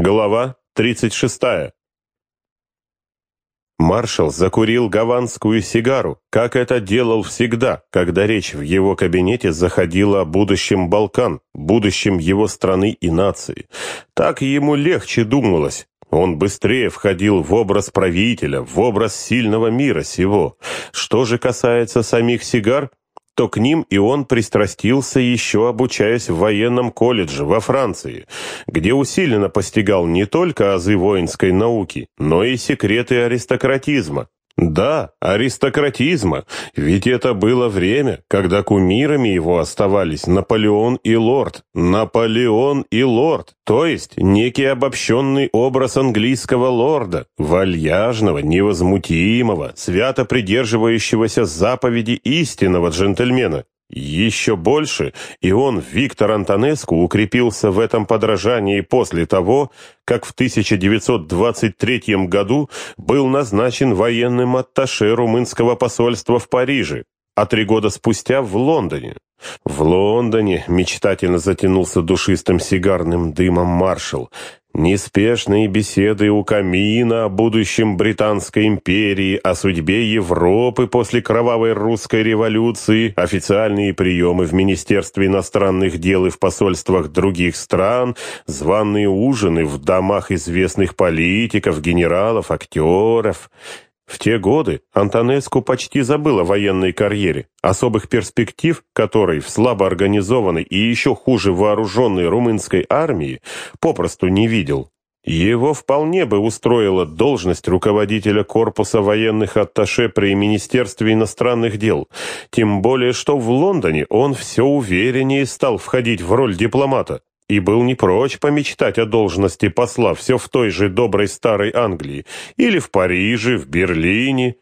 Глава 36. Маршал закурил гаванскую сигару, как это делал всегда, когда речь в его кабинете заходила о будущем Балкан, будущем его страны и нации. Так ему легче думалось. Он быстрее входил в образ правителя, в образ сильного мира сего. Что же касается самих сигар, то к ним и он пристрастился еще обучаясь в военном колледже во Франции, где усиленно постигал не только азы воинской науки, но и секреты аристократизма. Да, аристократизма, ведь это было время, когда кумирами его оставались Наполеон и лорд. Наполеон и лорд, то есть некий обобщенный образ английского лорда, вальяжного, невозмутимого, свято придерживающегося заповеди истинного джентльмена. Еще больше и он, Виктор Антонеску, укрепился в этом подражании после того, как в 1923 году был назначен военным атташе румынского посольства в Париже, а три года спустя в Лондоне. В Лондоне мечтательно затянулся душистым сигарным дымом маршал, Неспешные беседы у камина о будущем Британской империи, о судьбе Европы после кровавой русской революции, официальные приемы в Министерстве иностранных дел и в посольствах других стран, званые ужины в домах известных политиков, генералов, актеров – в те годы Антонеску почти забыл о военной карьере, особых перспектив которой в слабо организованной и еще хуже вооруженной румынской армии попросту не видел. Его вполне бы устроила должность руководителя корпуса военных атташе при Министерстве иностранных дел, тем более что в Лондоне он все увереннее стал входить в роль дипломата и был не прочь помечтать о должности посла все в той же доброй старой Англии, или в Париже, в Берлине.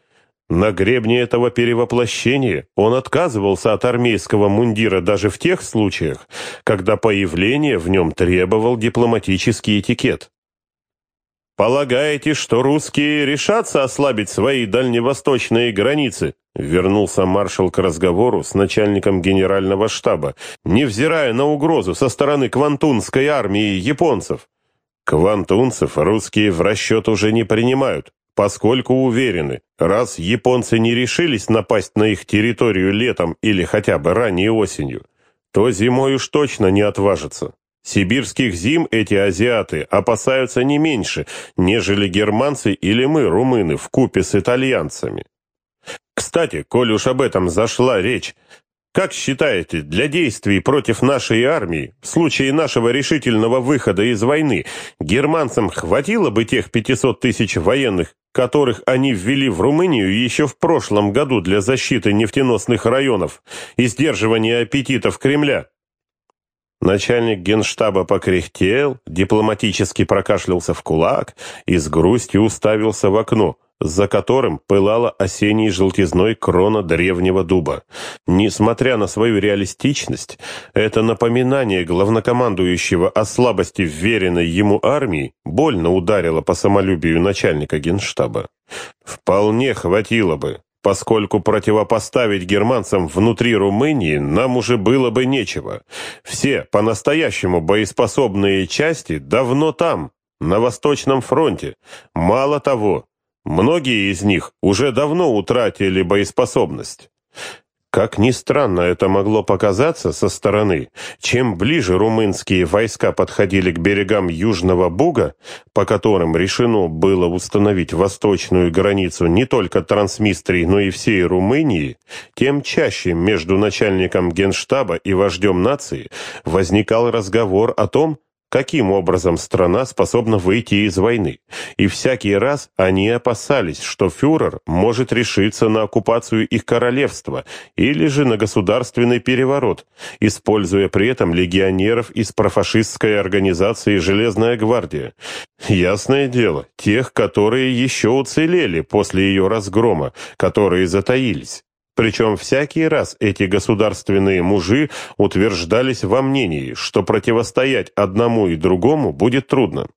На гребне этого перевоплощения он отказывался от армейского мундира даже в тех случаях, когда появление в нем требовал дипломатический этикет. «Полагаете, что русские решатся ослабить свои дальневосточные границы?» Вернулся маршал к разговору с начальником генерального штаба, невзирая на угрозу со стороны Квантунской армии японцев. Квантунцев русские в расчет уже не принимают, поскольку уверены, раз японцы не решились напасть на их территорию летом или хотя бы ранней осенью, то зимой уж точно не отважатся. Сибирских зим эти азиаты опасаются не меньше, нежели германцы или мы, румыны, в купе с итальянцами. Кстати, коль уж об этом зашла речь, как считаете, для действий против нашей армии, в случае нашего решительного выхода из войны, германцам хватило бы тех 500 тысяч военных, которых они ввели в Румынию еще в прошлом году для защиты нефтеносных районов и сдерживания аппетитов Кремля? Начальник генштаба покряхтел, дипломатически прокашлялся в кулак и с грустью уставился в окно, за которым пылала осенней желтизной крона древнего дуба. Несмотря на свою реалистичность, это напоминание главнокомандующего о слабости вверенной ему армии больно ударило по самолюбию начальника генштаба. Вполне хватило бы поскольку противопоставить германцам внутри Румынии нам уже было бы нечего. Все по-настоящему боеспособные части давно там, на Восточном фронте. Мало того, многие из них уже давно утратили боеспособность. Как ни странно это могло показаться со стороны, чем ближе румынские войска подходили к берегам Южного Буга, по которым решено было установить восточную границу не только Трансмистрии, но и всей Румынии, тем чаще между начальником генштаба и вождем нации возникал разговор о том, каким образом страна способна выйти из войны. И всякий раз они опасались, что фюрер может решиться на оккупацию их королевства или же на государственный переворот, используя при этом легионеров из профашистской организации «Железная гвардия». Ясное дело, тех, которые еще уцелели после ее разгрома, которые затаились. Причем всякий раз эти государственные мужи утверждались во мнении, что противостоять одному и другому будет трудно.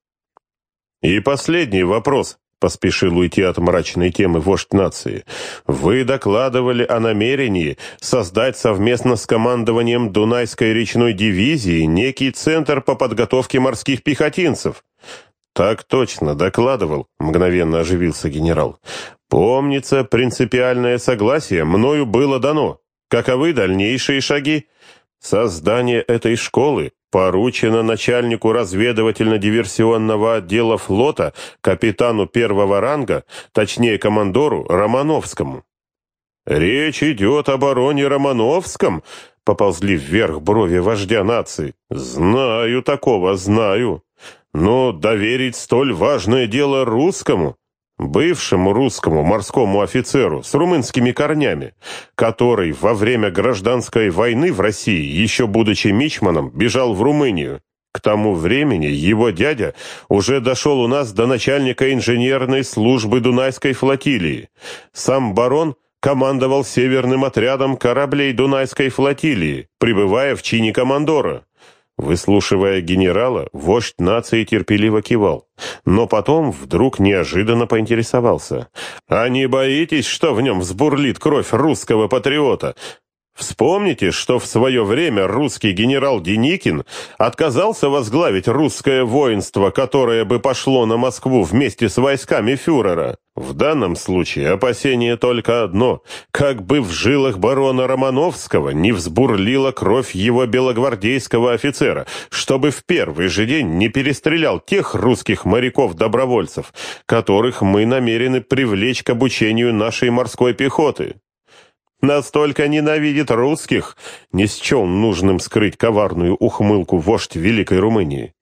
И последний вопрос, поспешил уйти от мрачной темы вождь нации. Вы докладывали о намерении создать совместно с командованием Дунайской речной дивизии некий центр по подготовке морских пехотинцев. Так точно, докладывал, мгновенно оживился генерал. Помнится, принципиальное согласие мною было дано. Каковы дальнейшие шаги? Создание этой школы поручено начальнику разведывательно-диверсионного отдела флота, капитану первого ранга, точнее командору Романовскому. «Речь идет об обороне Романовском?» — поползли вверх брови вождя нации. «Знаю такого, знаю. Но доверить столь важное дело русскому, бывшему русскому морскому офицеру с румынскими корнями, который во время гражданской войны в России, еще будучи мичманом, бежал в Румынию. К тому времени его дядя уже дошел у нас до начальника инженерной службы Дунайской флотилии. Сам барон командовал северным отрядом кораблей Дунайской флотилии, пребывая в чине командора. Выслушивая генерала, вождь нации терпеливо кивал, но потом вдруг неожиданно поинтересовался. «А не боитесь, что в нем взбурлит кровь русского патриота? Вспомните, что в свое время русский генерал Деникин отказался возглавить русское воинство, которое бы пошло на Москву вместе с войсками фюрера. В данном случае опасение только одно – как бы в жилах барона Романовского не взбурлила кровь его белогвардейского офицера, чтобы в первый же день не перестрелял тех русских моряков-добровольцев, которых мы намерены привлечь к обучению нашей морской пехоты. Настолько ненавидит русских, не счел нужным скрыть коварную ухмылку вождь Великой Румынии.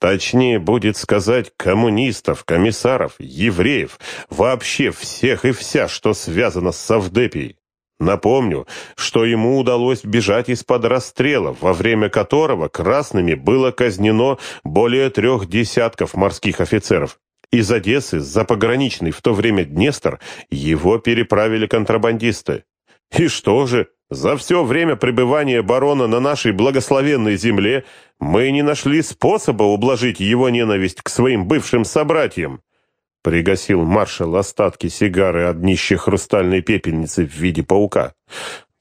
Точнее будет сказать коммунистов, комиссаров, евреев, вообще всех и вся, что связано с Савдепией. Напомню, что ему удалось бежать из-под расстрела, во время которого красными было казнено более трех десятков морских офицеров. Из Одессы за пограничный в то время Днестр его переправили контрабандисты. И что же, за все время пребывания барона на нашей благословенной земле мы не нашли способа ублажить его ненависть к своим бывшим собратьям. Пригасил маршал остатки сигары от днища хрустальной пепельницы в виде паука.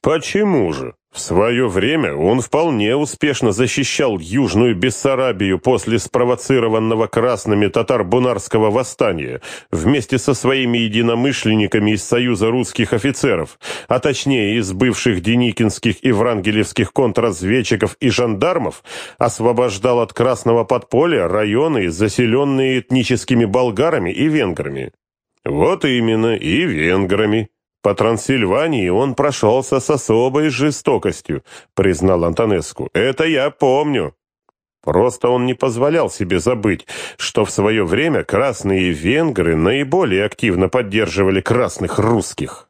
Почему же? В свое время он вполне успешно защищал Южную Бессарабию после спровоцированного красными татар-бунарского восстания вместе со своими единомышленниками из Союза русских офицеров, а точнее из бывших деникинских и врангелевских контрразведчиков и жандармов, освобождал от красного подполья районы, заселенные этническими болгарами и венграми. Вот именно, и венграми. По Трансильвании он прошелся с особой жестокостью, признал Антонеску. Это я помню. Просто он не позволял себе забыть, что в свое время красные венгры наиболее активно поддерживали красных русских.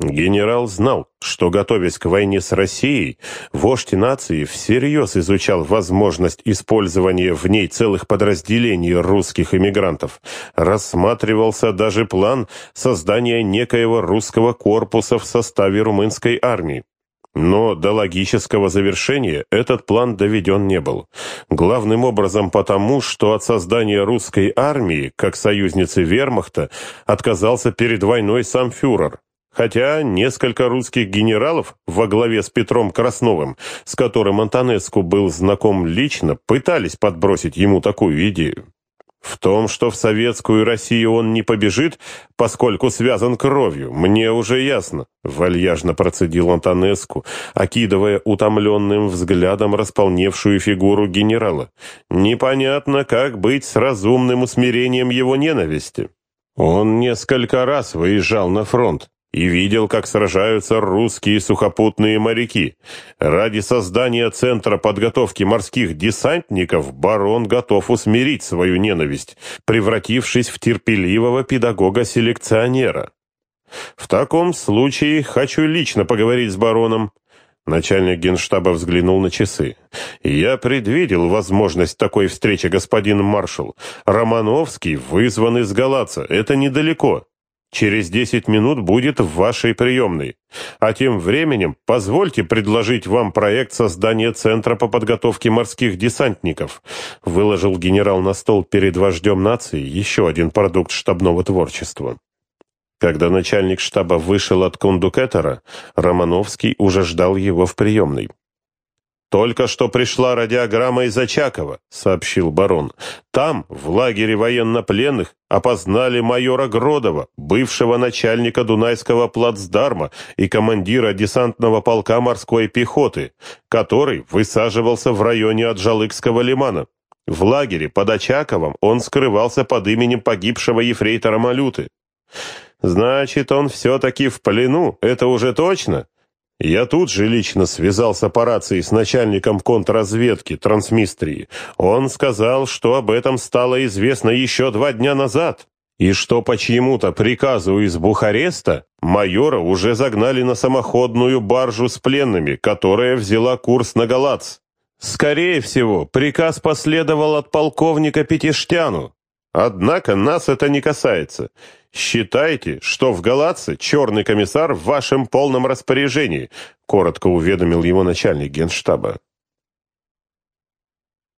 Генерал знал, что, готовясь к войне с Россией, вождь нации всерьез изучал возможность использования в ней целых подразделений русских эмигрантов. Рассматривался даже план создания некоего русского корпуса в составе румынской армии. Но до логического завершения этот план доведен не был. Главным образом потому, что от создания русской армии, как союзницы вермахта, отказался перед войной сам фюрер. Хотя несколько русских генералов во главе с Петром Красновым, с которым Антонеску был знаком лично, пытались подбросить ему такую идею. В том, что в советскую Россию он не побежит, поскольку связан кровью, мне уже ясно, вальяжно процедил Антонеску, окидывая утомленным взглядом располневшую фигуру генерала. Непонятно, как быть с разумным усмирением его ненависти. Он несколько раз выезжал на фронт, и видел, как сражаются русские сухопутные моряки. Ради создания Центра подготовки морских десантников барон готов усмирить свою ненависть, превратившись в терпеливого педагога-селекционера. В таком случае хочу лично поговорить с бароном. Начальник генштаба взглянул на часы. «Я предвидел возможность такой встречи, господин маршал. Романовский вызван из Галаца. Это недалеко. Через десять минут будет в вашей приемной. А тем временем позвольте предложить вам проект создания Центра по подготовке морских десантников. Выложил генерал на стол перед вождем нации еще один продукт штабного творчества. Когда начальник штаба вышел от кондукетора, Романовский уже ждал его в приемной. «Только что пришла радиограмма из Очакова», — сообщил барон. «Там, в лагере военнопленных, опознали майора Гродова, бывшего начальника Дунайского плацдарма и командира десантного полка морской пехоты, который высаживался в районе Аджалыкского лимана. В лагере под Очаковом он скрывался под именем погибшего ефрейтора Малюты». «Значит, он все-таки в плену, это уже точно?» Я тут же лично связался по рации с начальником контрразведки Трансмистрии. Он сказал, что об этом стало известно еще два дня назад, и что по чьему-то приказу из Бухареста майора уже загнали на самоходную баржу с пленными, которая взяла курс на Галац. Скорее всего, приказ последовал от полковника Петиштяну. Однако нас это не касается. «Считайте, что в Галатце черный комиссар в вашем полном распоряжении», коротко уведомил его начальник генштаба.